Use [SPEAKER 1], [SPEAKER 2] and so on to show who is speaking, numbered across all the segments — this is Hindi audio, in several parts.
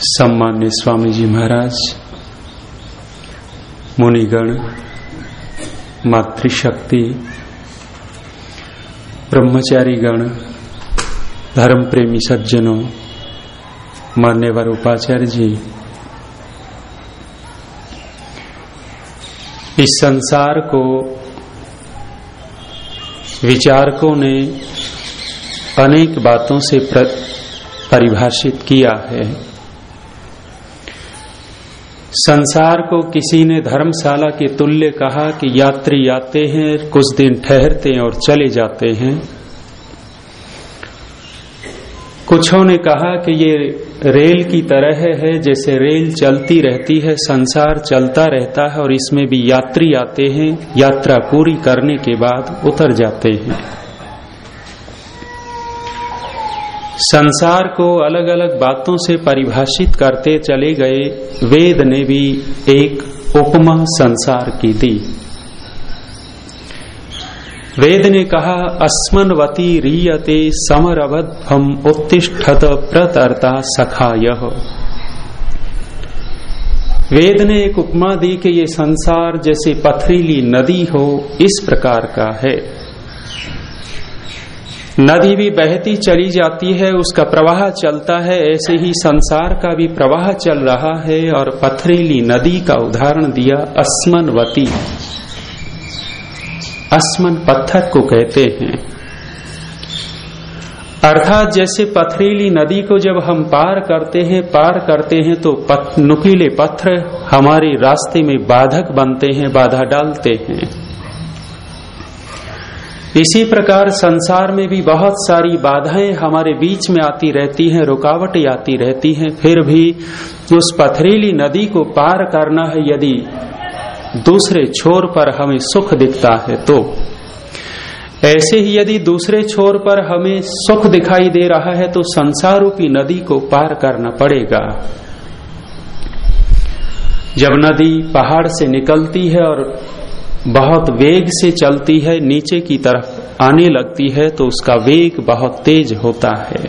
[SPEAKER 1] सम्मान्य स्वामी जी महाराज, मुनिगण, मातृशक्ति ब्रह्मचारी गण धर्म प्रेमी सज्जनों, मान्यवर उपाचार्य जी इस संसार को, विचारकों ने अनेक बातों से परिभाषित किया है। संसार को किसी ने धर्मशाला के तुल्य कहा कि यात्री आते हैं, कुछ दिन ठहरते हैं और चले जाते हैं। कुछों ने कहा कि ये रेल की तरह है, जैसे रेल चलती रहती है, संसार चलता रहता है और इसमें भी यात्री आते हैं, यात्रा पूरी करने के बाद उतर जाते हैं। संसार को अलग अलग बातों से परिभाषित करते चले गए वेद ने भी एक उपमा संसार की दी। वेद ने कहा, अस्मनवती रीयते समरवध्वम उत्तिष्ठत प्रतरता सखाय। वेद ने एक उपमा दी कि ये संसार जैसे पथरीली नदी हो, इस प्रकार का है। नदी भी बहती चली जाती है उसका प्रवाह चलता है ऐसे ही संसार का भी प्रवाह चल रहा है और पथरीली नदी का उदाहरण दिया अस्मनवती। अस्मन पत्थर को कहते हैं। अर्थात जैसे पथरीली नदी को जब हम पार करते हैं पार करते हैं तो पथ, नुकीले पत्थर हमारे रास्ते में बाधक बनते हैं बाधा डालते हैं। इसी प्रकार संसार में भी बहुत सारी बाधाएँ हमारे बीच में आती रहती हैं, रुकावटें आती रहती हैं। फिर भी उस पथरीली नदी को पार करना है, यदि दूसरे छोर पर हमें सुख दिखता है तो। ऐसे ही यदि दूसरे छोर पर हमें सुख दिखाई दे रहा है तो संसार रूपी नदी को पार करना पड़ेगा। जब नदी पहाड़ से निकलती है और बहुत वेग से चलती है, नीचे की तरफ़ आने लगती है तो उसका वेग बहुत तेज होता है।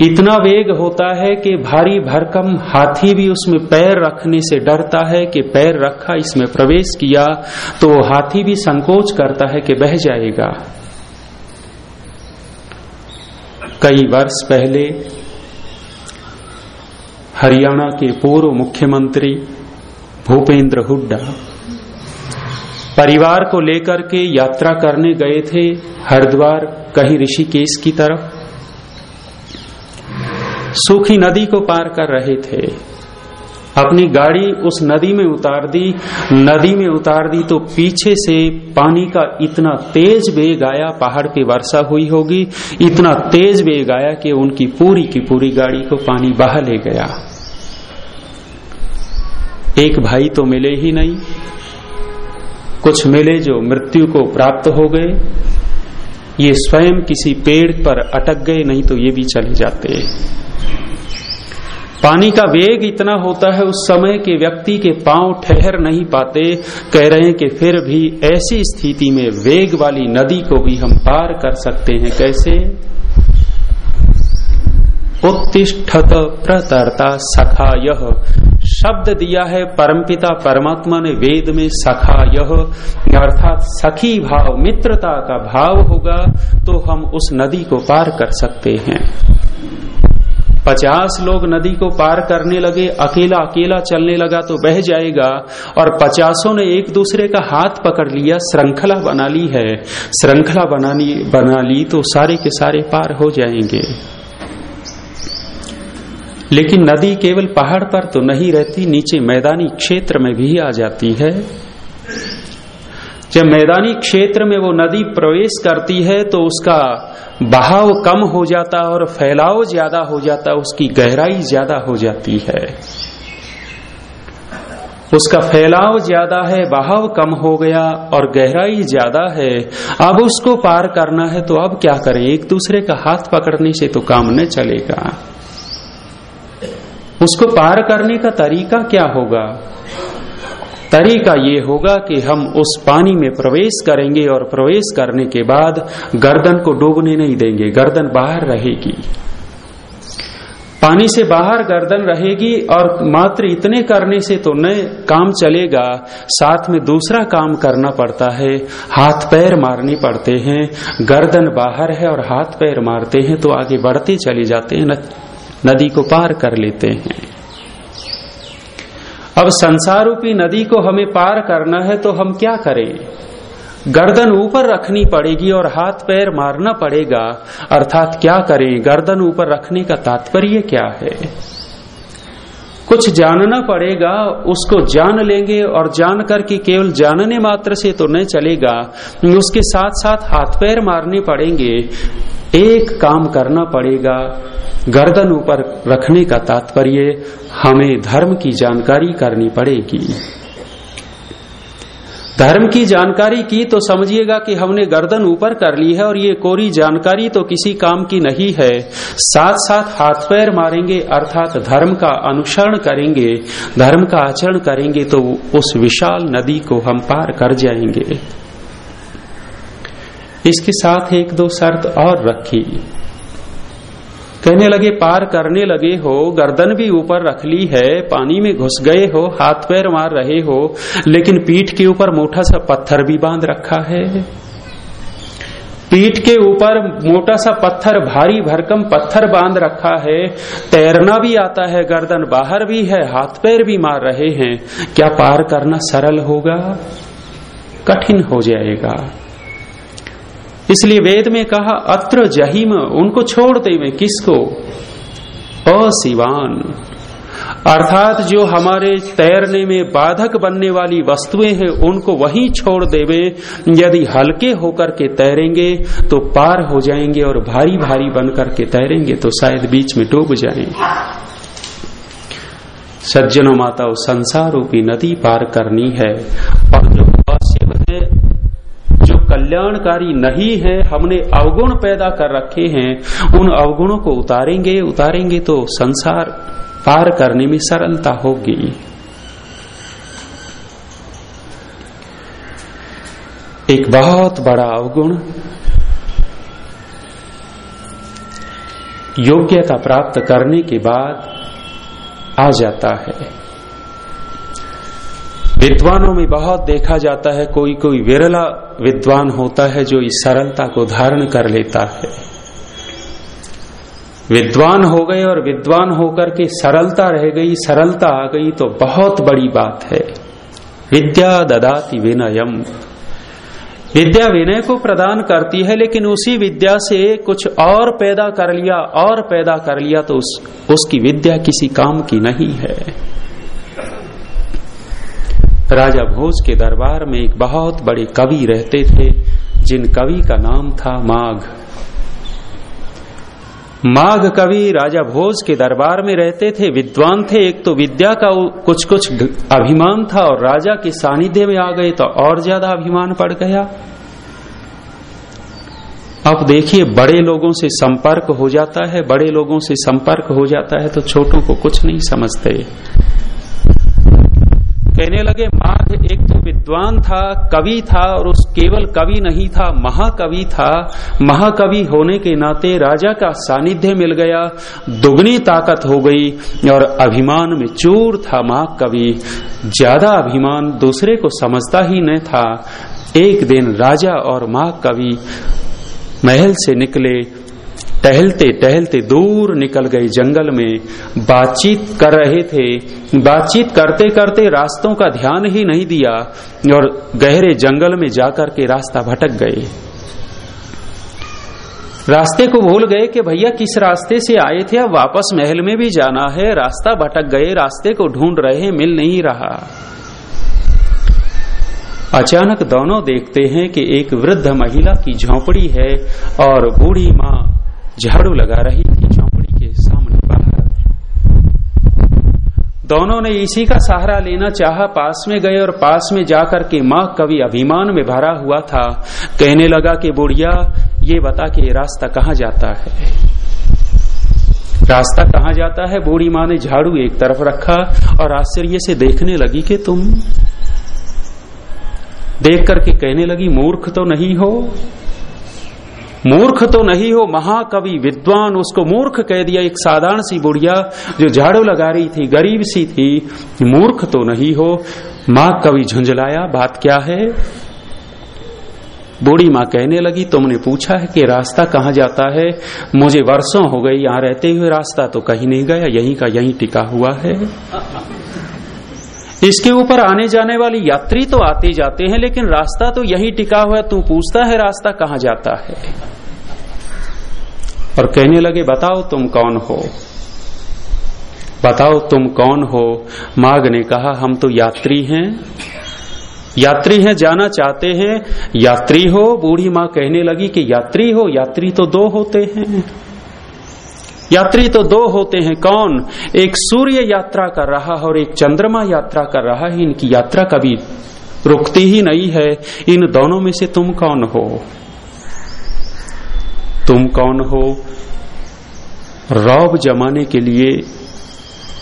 [SPEAKER 1] इतना वेग होता है कि भारी भरकम हाथी भी उसमें पैर रखने से डरता है कि पैर रखा, इसमें प्रवेश किया तो हाथी भी संकोच करता है कि बह जाएगा। कई वर्ष पहले हरियाणा के पूर्व मुख्यमंत्री भूपेंद्र हुड्डा परिवार को लेकर के यात्रा करने गए थे हरिद्वार, कहीं ऋषिकेश की तरफ़। सूखी नदी को पार कर रहे थे। अपनी गाड़ी उस नदी में उतार दी। नदी में उतार दी तो पीछे से पानी का इतना तेज वेग आया, पहाड़ पे वर्षा हुई होगी। इतना तेज वेग आया कि उनकी पूरी की पूरी गाड़ी को पानी बहा ले गया। एक भाई तो मिले ही नहीं। कुछ मिले जो मृत्यु को प्राप्त हो गए। ये स्वयं किसी पेड़ पर अटक गए, नहीं तो ये भी चले जाते पानी का वेग इतना होता है उस समय के व्यक्ति के पाँव ठहर नहीं पाते। कह रहे हैं कि फिर भी ऐसी स्थिति में वेग वाली नदी को भी हम पार कर सकते हैं। कैसे? उत्तिष्ठत प्रतरता सखा यह शब्द दिया है परमपिता परमात्मा ने वेद में सखा यह अर्थात सखी भाव, मित्रता का भाव होगा तो हम उस नदी को पार कर सकते हैं। पचास लोग नदी को पार करने लगे, अकेला अकेला चलने लगा तो बह जाएगा, और पचासों ने एक दूसरे का हाथ पकड़ लिया, श्रृंखला बना ली है। श्रृंखला बनानी, बना ली तो सारे के सारे पार हो जाएँगे। लेकिन नदी केवल पहाड़ पर तो नहीं रहती, नीचे मैदानी क्षेत्र में भी आ जाती है। जब मैदानी क्षेत्र में वो नदी प्रवेश करती है तो उसका बहाव कम हो जाता और फैलाव ज़्यादा हो जाता, उसकी गहराई ज़्यादा हो जाती है। उसका फैलाव ज़्यादा है, बहाव कम हो गया और गहराई ज़्यादा है। अब उसको पार करना है तो अब क्या करें? एक दूसरे का हाथ पकड़ने से तो काम न चलेगा। उसको पार करने का तरीका क्या होगा? तरीका ये होगा कि हम उस पानी में प्रवेश करेंगे और प्रवेश करने के बाद गर्दन को डूबने नहीं देंगे, गर्दन बाहर रहेगी। पानी से बाहर गर्दन रहेगी और मात्र इतने करने से तो न काम चलेगा, साथ में दूसरा काम करना पड़ता है, हाथ पैर मारने पड़ते हैं, गर्दन बाहर है और हाथ पैर मारते हैं तो आगे बढ़ते चले जाते हैं नदी को पार कर लेते हैं। अब संसार रूपी नदी को हमें पार करना है तो हम क्या करें? गर्दन ऊपर रखनी पड़ेगी और हाथ पैर मारना पड़ेगा। अर्थात क्या करें? गर्दन ऊपर रखने का तात्पर्य क्या है? कुछ जानना पड़ेगा, उसको जान लेंगे और जान करके केवल जानने मात्र से तो नहीं चलेगा। उसके साथ साथ हाथ पैर मारने पड़ेंगे। एक काम करना पड़ेगा। गर्दन ऊपर रखने का तात्पर्य हमें धर्म की जानकारी करनी पड़ेगी। धर्म की जानकारी की तो समझिएगा कि हमने गर्दन ऊपर कर ली है और ये कोरी जानकारी तो किसी काम की नहीं है। साथ साथ हाथ पैर मारेंगे अर्थात धर्म का अनुसरण करेंगे, धर्म का आचरण करेंगे तो उस विशाल नदी को हम पार कर जाएँगे। इसके साथ एक दो शर्त और रखी। कहने लगे, पार करने लगे हो, गर्दन भी ऊपर रख ली है, पानी में घुस गए हो, हाथ पैर मार रहे हो, लेकिन पीठ के ऊपर मोटा सा पत्थर भी बाँध रखा है। पीठ के ऊपर मोटा सा पत्थर, भारी भरकम पत्थर बाँध रखा है। तैरना भी आता है, गर्दन बाहर भी है, हाथ पैर भी मार रहे हैं। क्या पार करना सरल होगा? कठिन हो जाएगा। इसलिए वेद में कहा, अत्र जहीम, उनको छोड़ दे में किसको? अशिवान अर्थात जो हमारे तैरने में बाधक बनने वाली वस्तुएँ हैं, उनको वहीं छोड़ देवे। यदि हल्के होकर के तैरेंगे तो पार हो जाएँगे और भारी भारी बन करके तैरेंगे तो शायद बीच में डूब जाएँगे सज्जनों माता संसार रूपी नदी पार करनी है। और कल्याणकारी नहीं है, हमने अवगुण पैदा कर रखे हैं, उन अवगुणों को उतारेंगे उतारेंगे तो संसार पार करने में सरलता होगी। एक बहुत बड़ा अवगुण, योग्यता प्राप्त करने के बाद आ जाता है। विद्वानों में बहुत देखा जाता है कोई कोई विरला विद्वान होता है जो इस सरलता को धारण कर लेता है। विद्वान हो गए और विद्वान होकर के सरलता रह गई सरलता आ गई तो बहुत बड़ी बात है। विद्या ददाति विनयम। विद्या विनय को प्रदान करती है लेकिन उसी विद्या से कुछ और पैदा कर लिया और पैदा कर लिया तो उस, उसकी विद्या किसी काम की नहीं है। राजा भोज के दरबार में एक बहुत बड़े कवि रहते थे, जिन कवि का नाम था माघ। माघ कवि राजा भोज के दरबार में रहते थे, विद्वान थे। एक तो विद्या का कुछ कुछ अभिमान था और राजा के सानिध्य में आ गए तो और ज़्यादा अभिमान पड़ गया। अब देखिए, बड़े लोगों से संपर्क हो जाता है, बड़े लोगों से संपर्क हो जाता है तो छोटों को कुछ नहीं समझते। कहने लगे माघ एक तो विद्वान था, कवि था, और उस केवल कवि नहीं था, महाकवि था। महाकवि होने के नाते राजा का सानिध्य मिल गया, दुगनी ताकत हो गई, और अभिमान में चूर था महाकवि। ज़्यादा अभिमान दूसरे को समझता ही न था। एक दिन राजा और महाकवि महल से निकले टहलते टहलते दूर निकल गए जंगल में। बातचीत कर रहे थे। बातचीत करते करते रास्तों का ध्यान ही नहीं दिया और गहरे जंगल में जाकर के रास्ता भटक गए। रास्ते को भूल गए कि भैया किस रास्ते से आए थे? अब वापस महल में भी जाना है। रास्ता भटक गए। रास्ते को ढूंढ रहे, मिल नहीं रहा। अचानक दोनों देखते हैं कि एक वृद्ध महिला की झोंपड़ी है और बूढ़ी माँ झाड़ू लगा रही थी, झोंपड़ी के सामने बाहर। दोनों ने इसी का सहारा लेना चाहा, पास में गए और पास में जाकर के माँ कवि अभिमान में भरा हुआ था। कहने लगा कि, बुढ़िया, ये बता कि रास्ता कहाँ जाता है? रास्ता कहाँ जाता है? बूढ़ी माँ ने झाड़ू एक तरफ़ रखा और आश्चर्य से देखने लगी कि तुम। देख करके कहने लगी, मूर्ख तो नहीं हो मूर्ख तो नहीं हो, महाकवि विद्वान, उसको मूर्ख कह दिया एक साधारण सी बुढ़िया, जो झाड़ू लगा रही थी, गरीब सी थी मूर्ख तो नहीं हो। माँ कवि झुंझलाया, बात क्या है? बूढ़ी माँ कहने लगी, तुमने पूछा है कि रास्ता कहाँ जाता है? मुझे वर्षों हो गई, यहाँ रहते हुए रास्ता तो कहीं नहीं गया, यहीं का यहीं टिका हुआ है। इसके ऊपर आने जाने वाले यात्री तो आते जाते हैं, लेकिन रास्ता तो यही टिका हुआ, तू पूछता है रास्ता कहाँ जाता है। और कहने लगे, बताओ तुम कौन हो? बताओ तुम कौन हो? माघ ने कहा, हम तो यात्री हैं। यात्री हैं, जाना चाहते हैं। यात्री हो, बूढ़ी माँ कहने लगी कि यात्री हो, यात्री तो दो होते हैं। यात्री तो दो होते हैं, कौन? एक सूर्य यात्रा कर रहा है और एक चंद्रमा यात्रा कर रहा है। इनकी यात्रा कभी रुकती ही नहीं है। इन दोनों में से तुम कौन हो? तुम कौन हो? रौब जमाने के लिए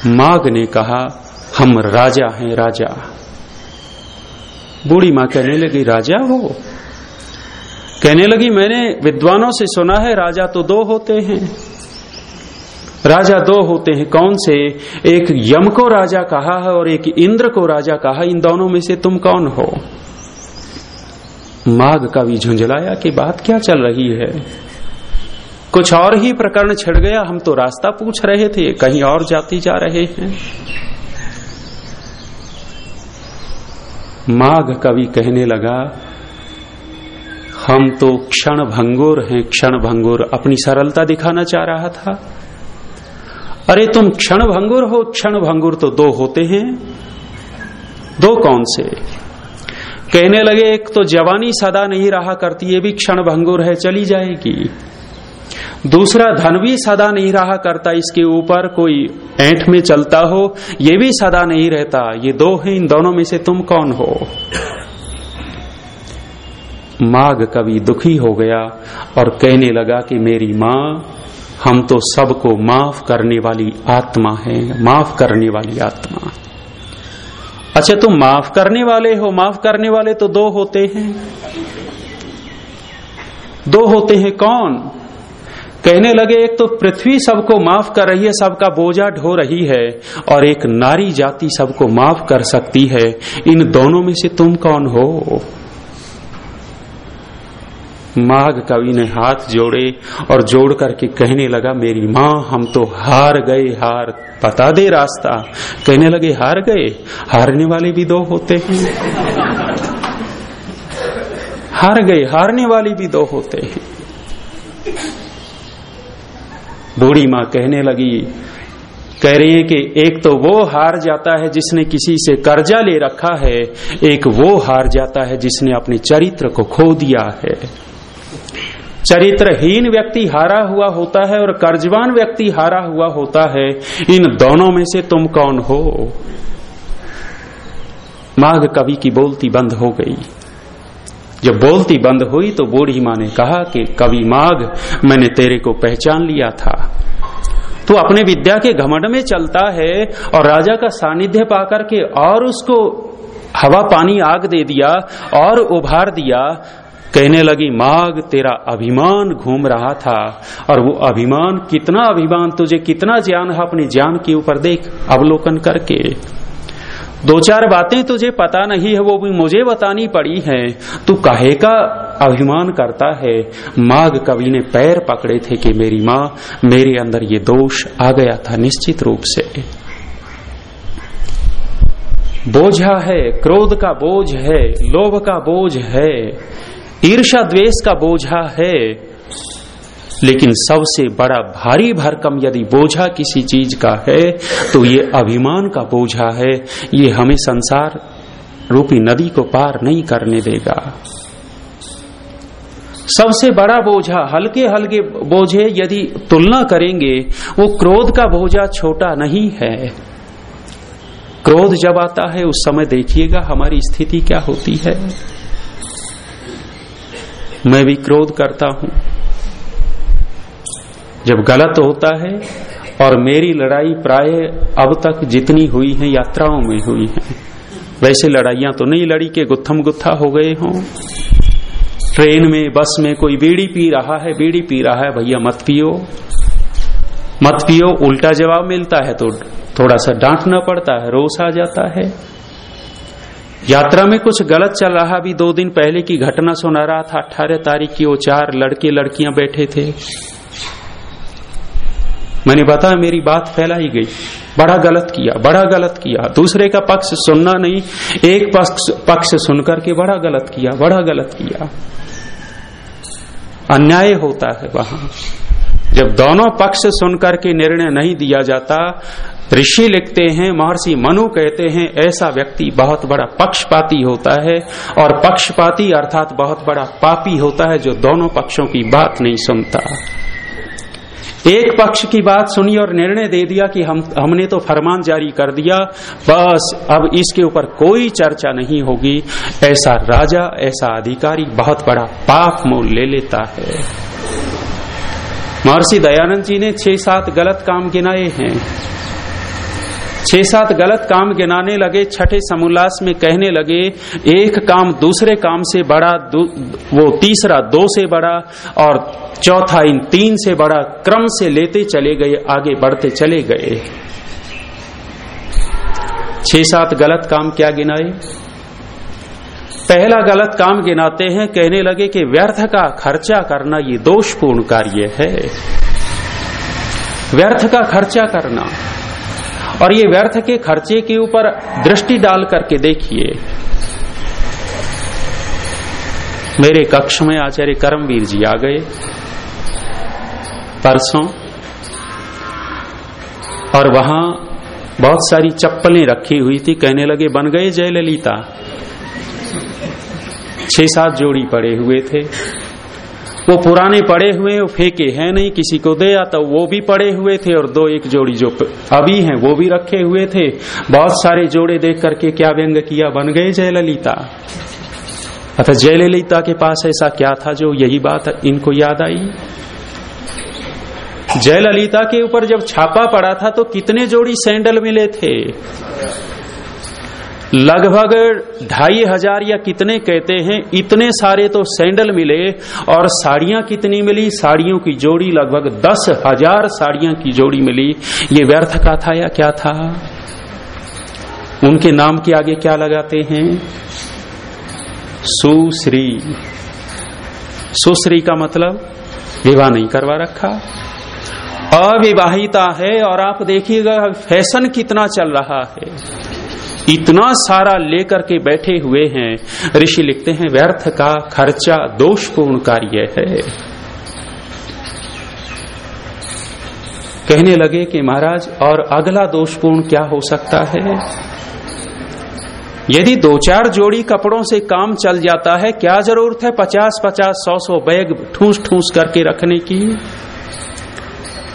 [SPEAKER 1] माघ ने कहा, हम राजा हैं, राजा। बूढ़ी माँ कहने लगी, राजा हो? कहने लगी, मैंने विद्वानों से सुना है, राजा तो दो होते हैं। राजा दो होते हैं। कौन से? एक यम को राजा कहा है और एक इंद्र को राजा कहा इन दोनों में से तुम कौन हो? माघ कवि झुंझलाया कि बात क्या चल रही है? कुछ और ही प्रकरण छिड़ गया। हम तो रास्ता पूछ रहे थे। कहीं और जाती जा रहे हैं। माघ कवि कहने लगा, हम तो क्षण भंगुर हैं। क्षण भंगुर अपनी सरलता दिखाना चाह रहा था। अरे तुम क्षण भंगुर हो, क्षण भंगुर तो दो होते हैं। दो कौन से? कहने लगे, एक तो जवानी सदा नहीं रहा करती, ये भी क्षण भंगुर है, चली जाएगी। दूसरा, धन भी सदा नहीं रहा करता, इसके ऊपर कोई ऐंठ में चलता हो, ये भी सदा नहीं रहता, ये दो है, इन दोनों में से तुम कौन हो? माघ कवि दुखी हो गया, और कहने लगा कि मेरी माँ हम तो सबको माफ़ करने वाली आत्मा है, माफ़ करने वाली आत्मा। अच्छा तुम माफ़ करने वाले हो, माफ़ करने वाले तो दो होते हैं। दो होते हैं कौन? कहने लगे, एक तो पृथ्वी सबको माफ़ कर रही है, सबका बोझा ढो रही है, और एक नारी जाति सबको माफ़ कर सकती है। इन दोनों में से तुम कौन हो? माघ कवि ने हाथ जोड़े और जोड़ करके कहने लगा, मेरी माँ, हम तो हार गए, हार बता दे रास्ता। कहने लगे, हार गए? हारने वाले भी दो होते हैं। हार गए, हारने वाले भी दो होते हैं। बूढ़ी माँ कहने लगी, कह रही है कि एक तो वो हार जाता है जिसने किसी से कर्जा ले रखा है, एक वो हार जाता है जिसने अपने चरित्र को खो दिया है। चरित्रहीन व्यक्ति हारा हुआ होता है और कर्जवान व्यक्ति हारा हुआ होता है। इन दोनों में से तुम कौन हो? माघ कवि की बोलती बंद हो गई। जब बोलती बंद हुई तो बूढ़ी माँ ने कहा कि, कवि माघ, मैंने तेरे को पहचान लिया था। तू अपने विद्या के घमंड में चलता है और राजा का सानिध्य पाकर के और उसको हवा पानी आग दे दिया और उभार दिया। कहने लगी माघ तेरा अभिमान घूम रहा था, और वो अभिमान कितना अभिमान, तुझे कितना ज्ञान है अपने ज्ञान के ऊपर देख, अवलोकन करके। दो चार बातें तुझे पता नहीं है, वो भी मुझे बतानी पड़ी है। तू कहे का अभिमान करता है? माघ कवि ने पैर पकड़े थे कि मेरी माँ, मेरे अंदर ये दोष आ गया था निश्चित रूप से। बोझा है, क्रोध का बोझ है, लोभ का बोझ है। ईर्षा द्वेष का बोझा है। लेकिन सबसे बड़ा भारी भरकम यदि बोझा किसी चीज़ का है तो ये अभिमान का बोझा है। ये हमें संसार रूपी नदी को पार नहीं करने देगा। सबसे बड़ा बोझा हल्के हल्के बोझे यदि तुलना करेंगे, वो क्रोध का बोझा छोटा नहीं है। क्रोध जब आता है, उस समय देखिएगा हमारी स्थिति क्या होती है। मैं भी क्रोध करता हूँ। जब गलत होता है और मेरी लड़ाई प्राय अब तक जितनी हुई है, यात्राओं में हुई है। वैसे लड़ाइयाँ तो नहीं लड़ी के गुत्थम गुत्था हो गए हों। ट्रेन में, बस में कोई बीड़ी पी रहा है, बीड़ी पी रहा है, भैया मत पियो। मत पियो, उल्टा जवाब मिलता है तो थोड़ा सा डांटना पड़ता है, रोस आ जाता है। यात्रा में कुछ गलत चल रहा अभी दो दिन पहले की घटना सुना रहा था। अठारह तारीख की वो चार लड़के लड़कियाँ बैठे थे। मैंने बताया, मेरी बात फैलाई गई। बड़ा गलत किया, बड़ा गलत किया। दूसरे का पक्ष सुनना नहीं, एक पक्ष पक्ष सुनकर के बड़ा गलत किया, बड़ा गलत किया। अन्याय होता है वहाँ। जब दोनों पक्ष सुनकर के निर्णय नहीं दिया जाता ऋषि लिखते हैं, महर्षि मनु कहते हैं, ऐसा व्यक्ति बहुत बड़ा पक्षपाती होता है और पक्षपाती अर्थात बहुत बड़ा पापी होता है जो दोनों पक्षों की बात नहीं सुनता। एक पक्ष की बात सुनी और निर्णय दे दिया कि हम, हमने तो फरमान जारी कर दिया, बस अब इसके ऊपर कोई चर्चा नहीं होगी। ऐसा राजा, ऐसा अधिकारी बहुत बड़ा पाप मोल ले लेता है। महर्षि दयानंद जी ने छह सात गलत काम गिनाए हैं। छह सात गलत काम गिनाने लगे, छठे समोल्लास में कहने लगे, एक काम दूसरे काम से बड़ा वो तीसरा दो से बड़ा, और चौथा इन तीन से बड़ा क्रम से लेते चले गए, आगे बढ़ते चले गए। छह सात गलत काम क्या गिनाए? पहला गलत काम गिनाते हैं, कहने लगे कि व्यर्थ का खर्चा करना ये दोषपूर्ण कार्य है। व्यर्थ का खर्चा करना। और ये व्यर्थ के खर्चे के ऊपर दृष्टि डाल करके देखिए। मेरे कक्ष में आचार्य करमवीर जी आ गए। परसों और वहाँ बहुत सारी चप्पलें रखी हुई थी, कहने लगे, बन गए जयललिता। छह सात जोड़ी पड़े हुए थे। वो पुराने पड़े हुए फेंके हैं नहीं, किसी को दे आता वो भी पड़े हुए थे और दो एक जोड़ी जो अभी हैं, वो भी रखे हुए थे। बहुत सारे जोड़े देख करके क्या व्यंग किया, बन गए जयललिता। अतः जयललिता के पास ऐसा क्या था जो यही बात इनको याद आई? जयललिता के ऊपर जब छापा पड़ा था तो कितने जोड़ी सैंडल मिले थे? लगभग ढाई हज़ार या कितने कहते हैं, इतने सारे तो सैंडल मिले और साड़ियाँ कितनी मिली? साड़ियों की जोड़ी लगभग दस हज़ार साड़ियाँ की जोड़ी मिली। ये व्यर्थ का था या क्या था? उनके नाम के आगे क्या लगाते हैं? सुश्री। सुश्री का मतलब विवाह नहीं करवा रखा। अविवाहिता है और आप देखिएगा, फ़ैशन कितना चल रहा है। इतना सारा लेकर के बैठे हुए हैं। ऋषि लिखते हैं, व्यर्थ का खर्चा दोषपूर्ण कार्य है। कहने लगे कि महाराज, और अगला दोषपूर्ण क्या हो सकता है? यदि दो चार जोड़ी कपड़ों से काम चल जाता है, क्या ज़रूरत है पचास पचास सौ सौ बैग ठूस ठूस करके रखने की?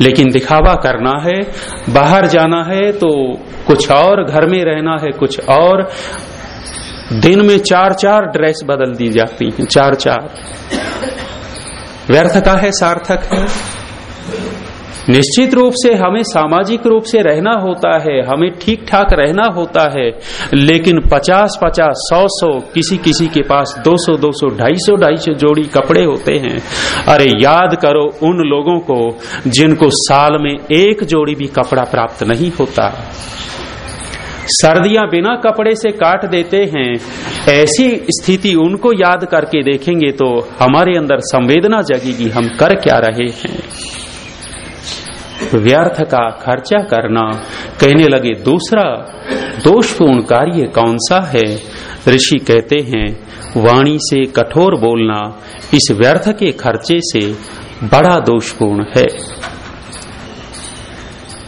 [SPEAKER 1] लेकिन दिखावा करना है, बाहर जाना है तो कुछ और, घर में रहना है कुछ और। दिन में चार चार ड्रेस बदल दी जाती हैं, चार चार। व्यर्थ का है सार्थक है। निश्चित रूप से हमें सामाजिक रूप से रहना होता है, हमें ठीक ठाक रहना होता है, लेकिन पचास पचास सौ सौ किसी किसी के पास दो सौ दो सौ, ढाई सौ ढाई सौ जोड़ी कपड़े होते हैं। अरे याद करो उन लोगों को जिनको साल में एक जोड़ी भी कपड़ा प्राप्त नहीं होता। सर्दियाँ बिना कपड़े से काट देते हैं। ऐसी स्थिति उनको याद करके देखेंगे तो हमारे अंदर संवेदना जगेगी, हम कर क्या रहे हैं। व्यर्थ का खर्चा करना। कहने लगे, दूसरा दोषपूर्ण कार्य कौन सा है? ऋषि कहते हैं, वाणी से कठोर बोलना इस व्यर्थ के खर्चे से बड़ा दोषपूर्ण है।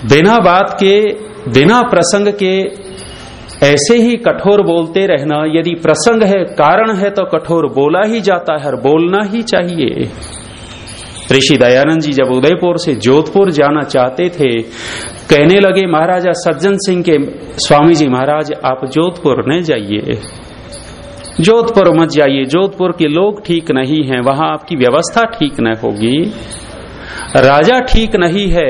[SPEAKER 1] बिना बात के बिना प्रसंग के ऐसे ही कठोर बोलते रहना। यदि प्रसंग है, कारण है तो कठोर बोला ही जाता है और बोलना ही चाहिए। ऋषि दयानंद जी जब उदयपुर से जोधपुर जाना चाहते थे, कहने लगे, महाराजा सज्जन सिंह के स्वामी जी, महाराज, आप जोधपुर न जाइए। जोधपुर मत जाइए। जोधपुर के लोग ठीक नहीं हैं। वहाँ आपकी व्यवस्था ठीक न होगी। राजा ठीक नहीं है,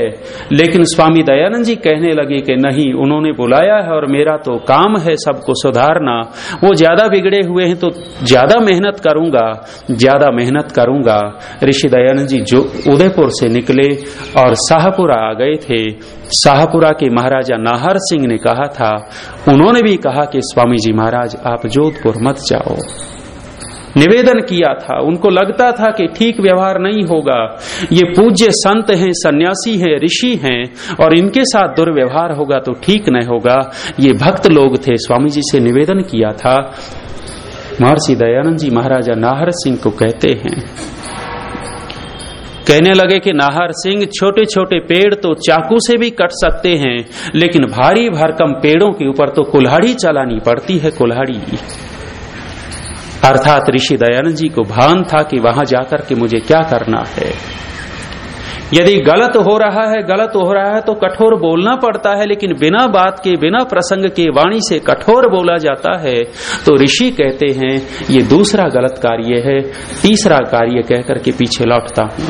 [SPEAKER 1] लेकिन स्वामी दयानंद जी कहने लगे कि नहीं, उन्होंने बुलाया है और मेरा तो काम है सबको सुधारना। वो ज़्यादा बिगड़े हुए हैं तो ज़्यादा मेहनत करूँगा, ज़्यादा मेहनत करूँगा। ऋषि दयानंद जी जो उदयपुर से निकले और शाहपुरा आ गए थे, शाहपुरा के महाराजा नाहर सिंह ने कहा था, उन्होंने भी कहा कि स्वामी जी महाराज, आप जोधपुर मत जाओ। निवेदन किया था। उनको लगता था कि ठीक व्यवहार नहीं होगा। ये पूज्य संत हैं, सन्यासी हैं, ऋषि हैं और इनके साथ दुर्व्यवहार होगा तो ठीक नहीं होगा। ये भक्त लोग थे, स्वामी जी से निवेदन किया था। महर्षि दयानंद जी महाराजा नाहर सिंह को कहते हैं, कहने लगे कि नाहर सिंह छोटे छोटे पेड़ तो चाकू से भी कट सकते हैं, लेकिन भारी भरकम पेड़ों के ऊपर तो कुल्हाड़ी चलानी पड़ती है कुल्हाड़ी। अर्थात ऋषि दयानंद जी को भान था कि वहाँ जाकर के मुझे क्या करना है। यदि गलत हो रहा है, गलत हो रहा है तो कठोर बोलना पड़ता है, लेकिन बिना बात के, बिना प्रसंग के वाणी से कठोर बोला जाता है तो ऋषि कहते हैं, ये दूसरा गलत कार्य है। तीसरा कार्य कहकर के पीछे लौटता हूँ।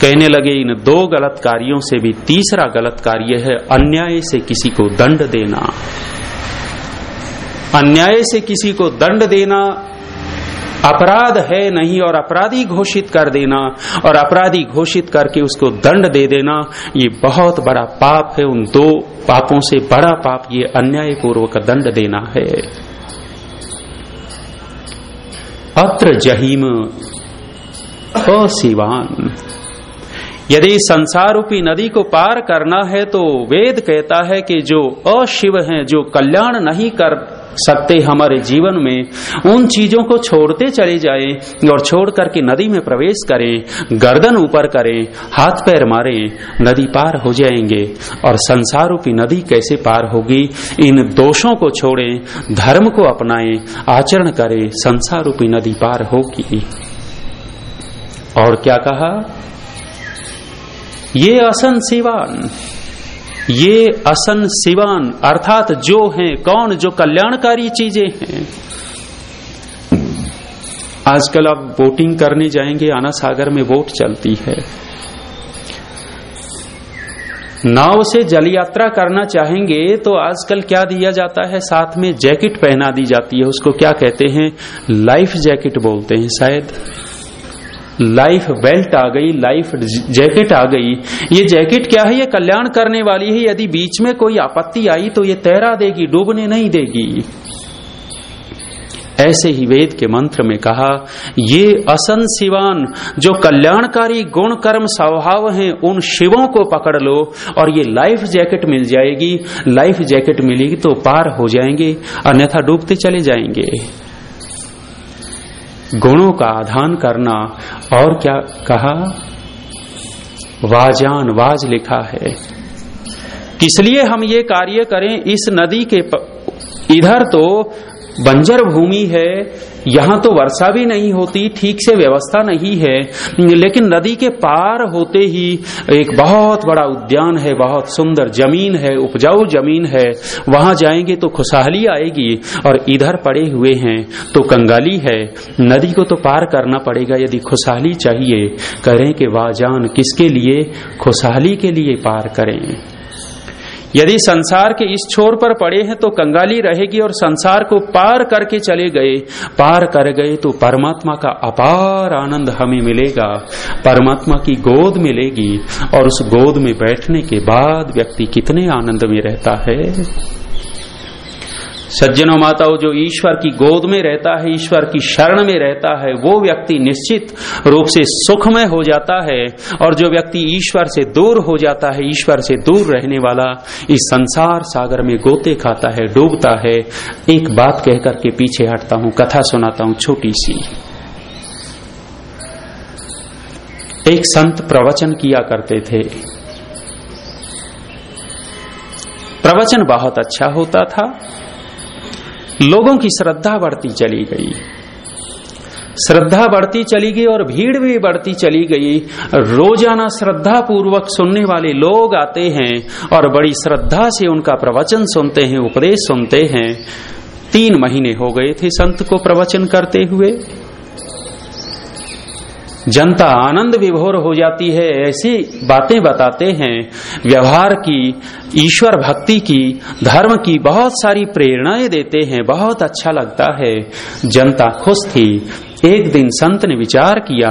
[SPEAKER 1] कहने लगे, इन दो गलत कार्यों से भी तीसरा गलत कार्य है, अन्याय से किसी को दंड देना। अन्याय से किसी को दंड देना, अपराध है नहीं और अपराधी घोषित कर देना, और अपराधी घोषित करके उसको दंड दे देना, ये बहुत बड़ा पाप है। उन दो पापों से बड़ा पाप ये अन्याय पूर्वक दंड देना है। अत्र जहीम अशिवान। यदि संसार रूपी नदी को पार करना है तो वेद कहता है कि जो अशिव हैं, जो कल्याण नहीं कर सकते हमारे जीवन में उन चीज़ों को छोड़ते चले जाए और छोड़ करके नदी में प्रवेश करें, गर्दन ऊपर करें, हाथ पैर मारे, नदी पार हो जाएँगे। और संसार रूपी नदी कैसे पार होगी? इन दोषों को छोड़ें, धर्म को अपनाएँ, आचरण करें संसार रूपी नदी पार होगी। और क्या कहा? ये असन सिवान। ये असन सिवान, अर्थात जो हैं, कौन जो कल्याणकारी चीज़ें हैं। आजकल आप बोटिंग करने जाएँगे आना सागर में वोट चलती है। नाव से जल यात्रा करना चाहेंगे तो आजकल क्या दिया जाता है? साथ में जैकेट पहना दी जाती है, उसको क्या कहते हैं? लाइफ जैकेट बोलते हैं शायद। लाइफ बेल्ट आ गई, लाइफ जैकेट आ गई। ये जैकेट क्या है? ये कल्याण करने वाली है। यदि बीच में कोई आपत्ति आई तो ये तैरा देगी, डूबने नहीं देगी। ऐसे ही वेद के मंत्र में कहा, ये असन शिवान जो कल्याणकारी गुण कर्म स्वभाव हैं, उन शिवों को पकड़ लो और ये लाइफ जैकेट मिल जाएगी। लाइफ जैकेट मिलेगी तो पार हो जाएँगे, अन्यथा डूबते चले जाएँगे। गुणों का आधान करना, और क्या कहा? वाजान, वाज लिखा है। किस लिए हम ये कार्य करें? इस नदी के इधर तो बंजर भूमि है यहाँ तो वर्षा भी नहीं होती, ठीक से व्यवस्था नहीं है, लेकिन नदी के पार होते ही एक बहुत बड़ा उद्यान है, बहुत सुंदर ज़मीन है, उपजाऊ ज़मीन है, वहाँ जाएँगे तो खुशहाली आएगी और इधर पड़े हुए हैं तो कंगाली है, नदी को तो पार करना पड़ेगा, यदि खुशहाली चाहिए, करें कि वाजान किसके लिए, खुशहाली के लिए पार करें। यदि संसार के इस छोर पर पड़े हैं तो कंगाली रहेगी और संसार को पार करके चले गए। पार कर गए तो परमात्मा का अपार आनंद हमें मिलेगा। परमात्मा की गोद मिलेगी और उस गोद में बैठने के बाद व्यक्ति कितने आनंद में रहता है। सज्जनों माताओं, जो ईश्वर की गोद में रहता है, ईश्वर की शरण में रहता है, वो व्यक्ति निश्चित रूप से सुखमय हो जाता है। और जो व्यक्ति ईश्वर से दूर हो जाता है, ईश्वर से दूर रहने वाला, इस संसार सागर में गोते खाता है, डूबता है। एक बात कहकर के पीछे हटता हूँ, कथा सुनाता हूँ छोटी सी। एक संत प्रवचन किया करते थे। प्रवचन बहुत अच्छा होता था। लोगों की श्रद्धा बढ़ती चली गई। श्रद्धा बढ़ती चली गई और भीड़ भी बढ़ती चली गई। रोज़ाना श्रद्धा पूर्वक सुनने वाले लोग आते हैं और बड़ी श्रद्धा से उनका प्रवचन सुनते हैं, उपदेश सुनते हैं। तीन महीने हो गए थे संत को प्रवचन करते हुए। जनता आनंद विभोर हो जाती है, ऐसी बातें बताते हैं। व्यवहार की, ईश्वर भक्ति की, धर्म की बहुत सारी प्रेरणाएँ देते हैं, बहुत अच्छा लगता है। जनता खुश थी। एक दिन संत ने विचार किया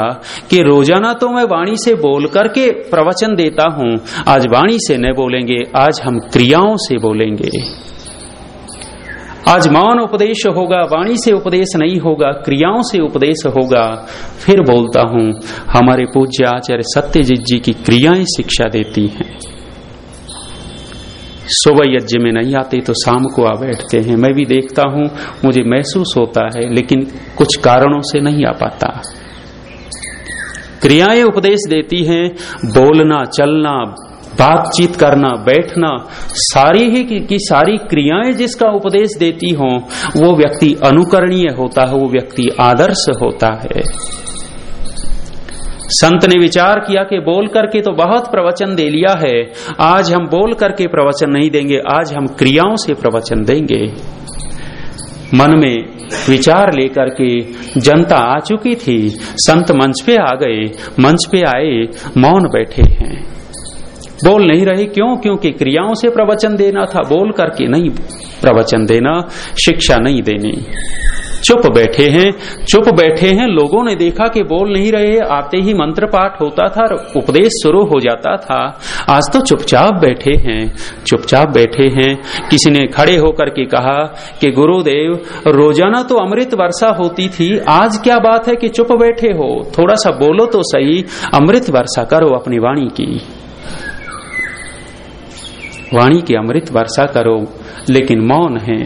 [SPEAKER 1] कि रोज़ाना तो मैं वाणी से बोल करके प्रवचन देता हूँ, आज वाणी से न बोलेंगे, आज हम क्रियाओं से बोलेंगे। आज मौन उपदेश होगा, वाणी से उपदेश नहीं होगा, क्रियाओं से उपदेश होगा। फिर बोलता हूँ, हमारे पूज्य आचार्य सत्यजित जी की क्रियाएँ शिक्षा देती हैं। सुबह यज्ञ में नहीं आते तो शाम को आ बैठते हैं। मैं भी देखता हूँ, मुझे महसूस होता है, लेकिन कुछ कारणों से नहीं आ पाता। क्रियाएँ उपदेश देती हैं, बोलना, चलना बातचीत करना बैठना सारी ही की, की सारी क्रियाएँ जिसका उपदेश देती हों वो व्यक्ति अनुकरणीय होता है वो व्यक्ति आदर्श होता है। संत ने विचार किया कि बोल करके तो बहुत प्रवचन दे लिया है आज हम बोल करके प्रवचन नहीं देंगे आज हम क्रियाओं से प्रवचन देंगे। मन में विचार लेकर के जनता आ चुकी थी संत मंच पे आ गए मंच पे आए मौन बैठे हैं। बोल नहीं रहे क्यों? क्योंकि क्रियाओं से प्रवचन देना था। बोल करके नहीं प्रवचन देना, शिक्षा नहीं देनी। चुप बैठे हैं, चुप बैठे हैं। लोगों ने देखा कि बोल नहीं रहे, आते ही मंत्र पाठ होता था उपदेश शुरू हो जाता था। आज तो चुपचाप बैठे हैं, चुपचाप बैठे हैं। किसी ने खड़े होकर के कहा कि गुरुदेव, रोज़ाना तो अमृत वर्षा होती थी। आज क्या बात है कि चुप बैठे हो? थोड़ा सा बोलो तो सही। अमृत वर्षा करो अपनी वाणी की। वाणी की अमृत वर्षा करो, लेकिन मौन है।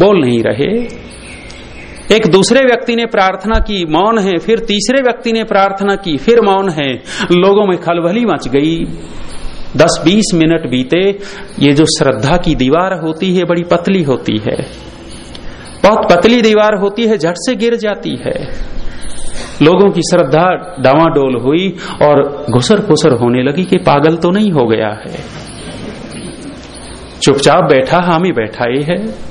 [SPEAKER 1] बोल नहीं रहे। एक दूसरे व्यक्ति ने प्रार्थना की, मौन है। फिर तीसरे व्यक्ति ने प्रार्थना की, फिर मौन है। लोगों में खलबली मच गई। दस बीस मिनट बीते। ये जो श्रद्धा की दीवार होती है, बड़ी पतली होती है। बहुत पतली दीवार होती है, झट से गिर जाती है। लोगों की श्रद्धा डावाडोल हुई और घुसर फुसर होने लगी कि पागल तो नहीं हो गया है। चुपचाप बैठा, हामी बैठा ही। है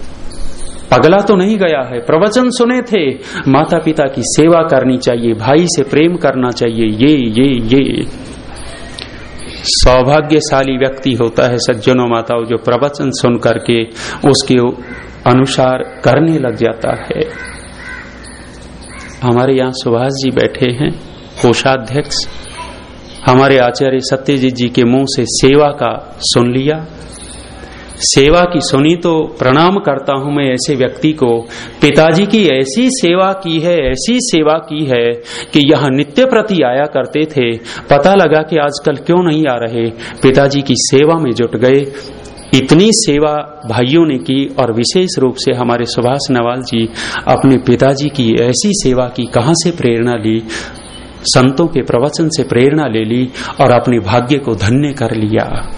[SPEAKER 1] पगला तो नहीं गया है। प्रवचन सुने थे। माता पिता की सेवा करनी चाहिए, भाई से प्रेम करना चाहिए। ये ये ये। सौभाग्यशाली व्यक्ति होता है सज्जनों माताओं, जो प्रवचन सुन करके उसके अनुसार करने लग जाता है। हमारे यहाँ सुभाष जी बैठे हैं, कोषाध्यक्ष। हमारे आचार्य सत्यजीत जी के मुँह से सेवा का सुन लिया। सेवा की सुनी तो प्रणाम करता हूँ मैं ऐसे व्यक्ति को। पिताजी की ऐसी सेवा की है, ऐसी सेवा की है कि यहाँ नित्य प्रति आया करते थे। पता लगा कि आजकल क्यों नहीं आ रहे। पिताजी की सेवा में जुट गए। इतनी सेवा भाइयों ने की और विशेष रूप से हमारे सुभाष नवाल जी अपने पिताजी की ऐसी सेवा की, कहाँ से प्रेरणा ली, संतों के प्रवचन से प्रेरणा ले ली और अपने भाग्य को धन्य कर लिया।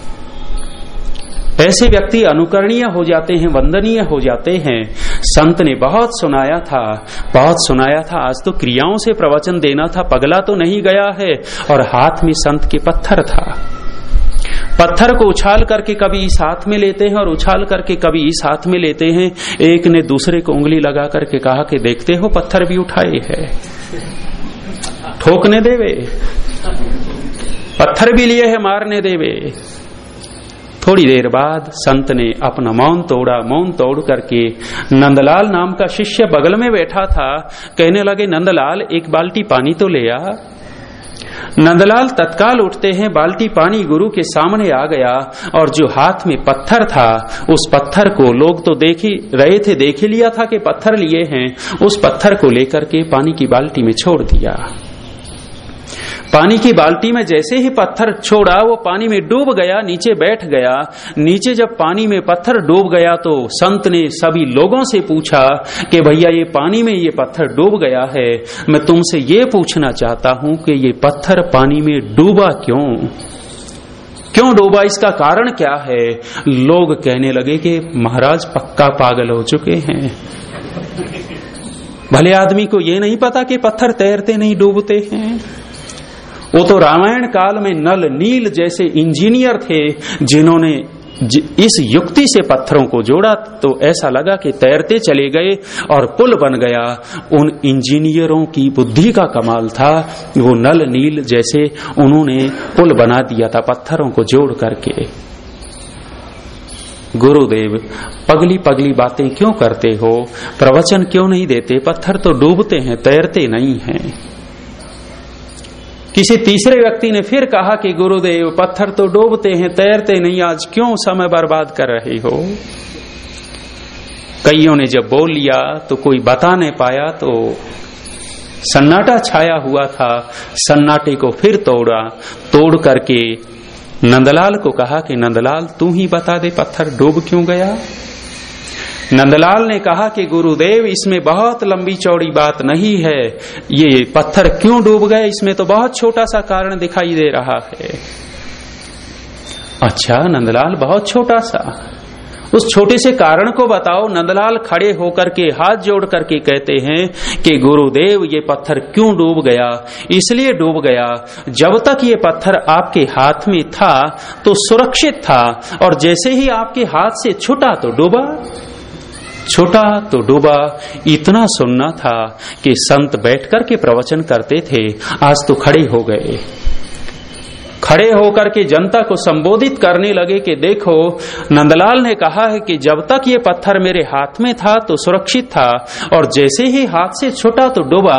[SPEAKER 1] ऐसे व्यक्ति अनुकरणीय हो जाते हैं, वंदनीय हो जाते हैं। संत ने बहुत सुनाया था, बहुत सुनाया था। आज तो क्रियाओं से प्रवचन देना था, पगला तो नहीं गया है और हाथ में संत के पत्थर था। पत्थर को उछाल करके कभी इस हाथ में लेते हैं और उछाल करके कभी इस हाथ में लेते हैं। एक ने दूसरे को उंगली लगा करके कहा कि देखते हो पत्थर भी उठाए है। ठोकने देवे। पत्थर भी लिए है, मारने देवे। थोड़ी देर बाद संत ने अपना मौन तोड़ा। मौन तोड़ करके नंदलाल नाम का शिष्य बगल में बैठा था। कहने लगे, नंदलाल, एक बाल्टी पानी तो ले आ। नंदलाल तत्काल उठते हैं, बाल्टी पानी गुरु के सामने आ गया और जो हाथ में पत्थर था, उस पत्थर को लोग तो देख ही रहे थे, देख ही लिया था कि पत्थर लिए हैं, उस पत्थर को लेकर के पानी की बाल्टी में छोड़ दिया। पानी की बाल्टी में जैसे ही पत्थर छोड़ा, वो पानी में डूब गया, नीचे बैठ गया। नीचे जब पानी में पत्थर डूब गया तो संत ने सभी लोगों से पूछा कि भैया, ये पानी में ये पत्थर डूब गया है। मैं तुमसे ये पूछना चाहता हूँ कि ये पत्थर पानी में डूबा क्यों? क्यों डूबा? इसका कारण क्या है? लोग कहने लगे कि महाराज, पक्का पागल हो चुके हैं। भले आदमी को ये नहीं पता कि पत्थर तैरते नहीं, डूबते हैं। वो तो रामायण काल में नल नील जैसे इंजीनियर थे, जिन्होंने इस युक्ति से पत्थरों को जोड़ा तो ऐसा लगा कि तैरते चले गए और पुल बन गया। उन इंजीनियरों की बुद्धि का कमाल था। वो नल नील जैसे उन्होंने पुल बना दिया था पत्थरों को जोड़ करके। गुरुदेव, पगली पगली बातें क्यों करते हो? प्रवचन क्यों नहीं देते? पत्थर तो डूबते हैं, तैरते नहीं हैं। किसी तीसरे व्यक्ति ने फिर कहा कि, गुरुदेव, पत्थर तो डूबते हैं, तैरते नहीं, आज क्यों समय बर्बाद कर रहे हो? कईयों ने जब बोल लिया तो कोई बता नहीं पाया तो सन्नाटा छाया हुआ था। सन्नाटे को फिर तोड़ा। तोड़ करके नंदलाल को कहा कि, नंदलाल, तू ही बता दे, पत्थर डूब क्यों गया? नंदलाल ने कहा कि गुरुदेव, इसमें बहुत लंबी चौड़ी बात नहीं है। ये पत्थर क्यों डूब गए? इसमें तो बहुत छोटा सा कारण दिखाई दे रहा है। अच्छा नंदलाल, बहुत छोटा सा। उस छोटे से कारण को बताओ। नंदलाल खड़े होकर के हाथ जोड़ करके कहते हैं कि गुरुदेव, ये पत्थर क्यों डूब गया? इसलिए डूब गया, जब तक ये पत्थर आपके हाथ में था तो सुरक्षित था, और जैसे ही आपके हाथ से छुटा तो डूबा। छोटा तो डूबा। इतना सुनना था कि संत बैठकर के प्रवचन करते थे। आज तो खड़े हो गए। खड़े होकर के जनता को संबोधित करने लगे कि देखो, नंदलाल ने कहा है कि जब तक ये पत्थर मेरे हाथ में था तो सुरक्षित था, और जैसे ही हाथ से छुटा तो डूबा।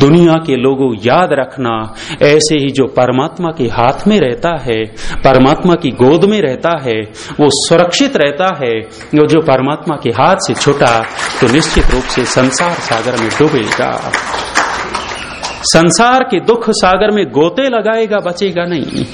[SPEAKER 1] दुनिया के लोगों, याद रखना, ऐसे ही जो परमात्मा के हाथ में रहता है, परमात्मा की गोद में रहता है, वो सुरक्षित रहता है, वो जो परमात्मा के हाथ से छुटा तो निश्चित रूप से संसार सागर में डूबेगा। संसार के दुख सागर में गोते लगाएगा, बचेगा नहीं।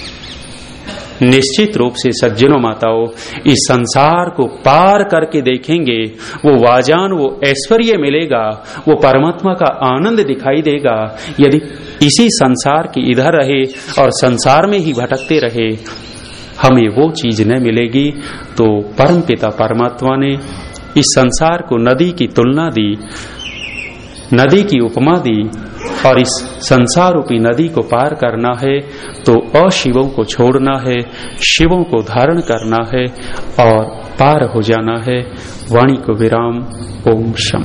[SPEAKER 1] निश्चित रूप से सज्जनों माताओं, इस संसार को पार करके देखेंगे, वो वाजान, वो ऐश्वर्य मिलेगा, वो परमात्मा का आनंद दिखाई देगा। यदि इसी संसार की इधर रहे और संसार में ही भटकते रहे, हमें वो चीज़ न मिलेगी तो परम पिता परमात्मा ने इस संसार को नदी की तुलना दी, नदी की उपमा दी और इस संसार रूपी नदी को पार करना है तो अशिवों को छोड़ना है, शिवों को धारण करना है और पार हो जाना है। वाणी को विराम, ओम शम